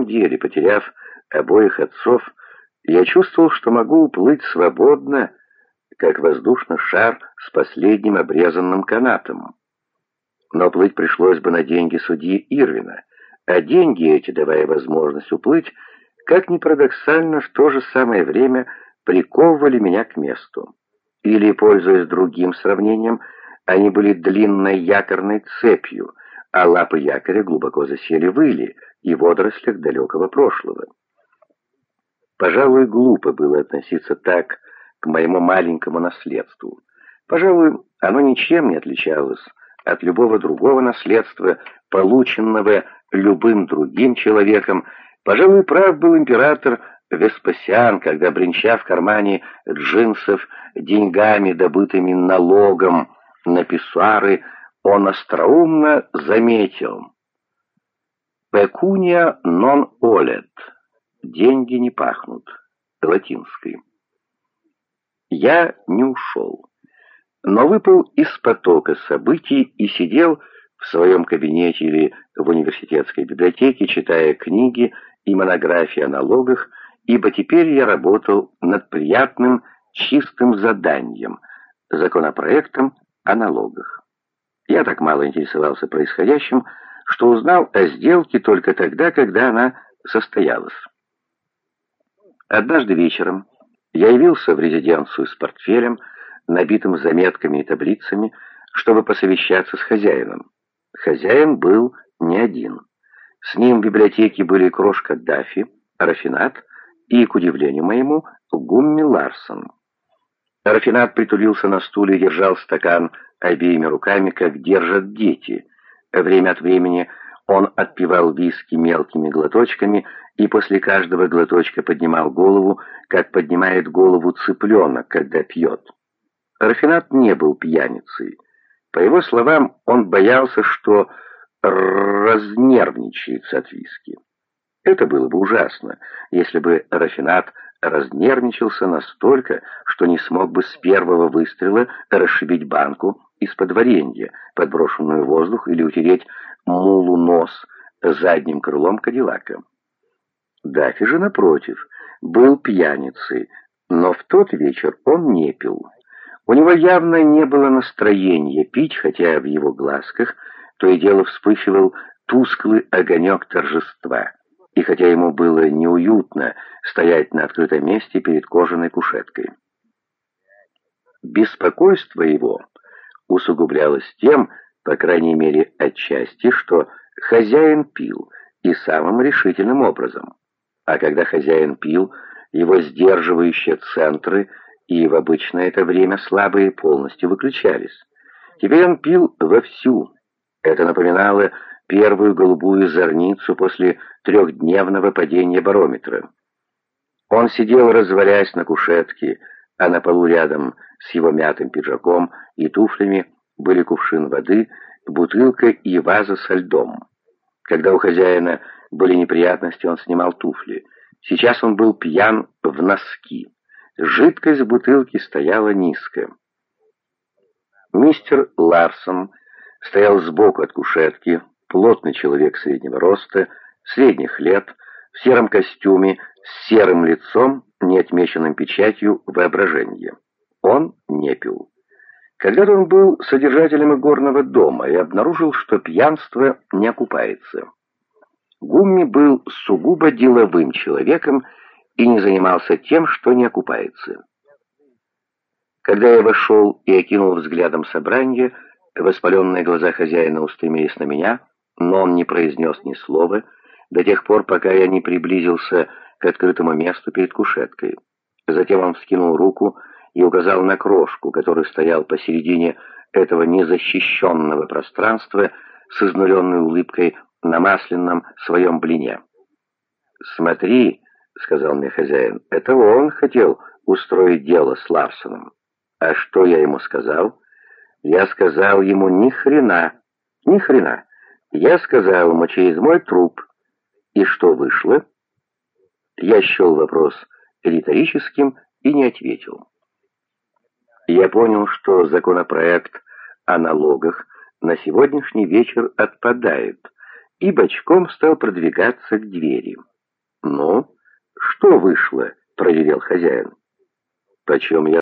самом деле, потеряв обоих отцов, я чувствовал, что могу уплыть свободно, как воздушный шар с последним обрезанным канатом. Но плыть пришлось бы на деньги судьи Ирвина, а деньги эти, давая возможность уплыть, как ни парадоксально, в то же самое время приковывали меня к месту. Или, пользуясь другим сравнением, они были длинной якорной цепью, а лапы якоря глубоко засели в иле и водорослях далекого прошлого. Пожалуй, глупо было относиться так к моему маленькому наследству. Пожалуй, оно ничем не отличалось от любого другого наследства, полученного любым другим человеком. Пожалуй, прав был император Веспасиан, когда, бренча в кармане джинсов деньгами, добытыми налогом на писсуары, он остроумно заметил «Пекуния нон олет» — «деньги не пахнут» — латинский. Я не ушел, но выпал из потока событий и сидел в своем кабинете или в университетской библиотеке, читая книги и монографии о налогах, ибо теперь я работал над приятным, чистым заданием, законопроектом о налогах. Я так мало интересовался происходящим, что узнал о сделке только тогда, когда она состоялась. Однажды вечером я явился в резиденцию с портфелем, набитым заметками и таблицами, чтобы посовещаться с хозяином. Хозяин был не один. С ним в библиотеке были крошка Даффи, Рафинат и, к удивлению моему, Гумми Ларсон. Рафинат притулился на стуле и держал стакан обеими руками, как держат дети. Время от времени он отпивал виски мелкими глоточками и после каждого глоточка поднимал голову, как поднимает голову цыпленок, когда пьет. Рафинат не был пьяницей. По его словам, он боялся, что разнервничается от виски. Это было бы ужасно, если бы Рафинат разнервничался настолько, что не смог бы с первого выстрела расшибить банку из-под варенья, подброшенную в воздух, или утереть мулу нос задним крылом Кадиллака. Даффи же, напротив, был пьяницей, но в тот вечер он не пил. У него явно не было настроения пить, хотя в его глазках то и дело вспыхивал тусклый огонек торжества. И хотя ему было неуютно стоять на открытом месте перед кожаной кушеткой. Беспокойство его усугублялось тем, по крайней мере отчасти, что хозяин пил, и самым решительным образом. А когда хозяин пил, его сдерживающие центры и в обычное это время слабые полностью выключались. Теперь он пил вовсю. Это напоминало первую голубую зорницу после трехдневного падения барометра. Он сидел, развалясь на кушетке, а на полу рядом с его мятым пиджаком и туфлями были кувшин воды, бутылка и ваза со льдом. Когда у хозяина были неприятности, он снимал туфли. Сейчас он был пьян в носки. Жидкость в бутылке стояла низко. Мистер Ларсон стоял сбоку от кушетки, плотный человек среднего роста, средних лет, в сером костюме, с серым лицом, не отмеченным печатью воображения. Он не пил. Когда-то он был содержателем игорного дома и обнаружил, что пьянство не окупается. Гумми был сугубо деловым человеком и не занимался тем, что не окупается. Когда я вошел и окинул взглядом собрание, воспаленные глаза хозяина устремились на меня, но он не произнес ни слова до тех пор, пока я не приблизился к открытому месту перед кушеткой. Затем он вскинул руку и указал на крошку, который стоял посередине этого незащищенного пространства с изнуренной улыбкой на масляном своем блине. «Смотри», — сказал мне хозяин, — «это он хотел устроить дело с Ларсоном. А что я ему сказал? Я сказал ему ни хрена, ни хрена. Я сказал ему через мой труп. И что вышло?» Я счел вопрос риторическим и не ответил. Я понял, что законопроект о налогах на сегодняшний вечер отпадает, и бочком стал продвигаться к двери. «Ну, что вышло?» — проверил хозяин. «Почем я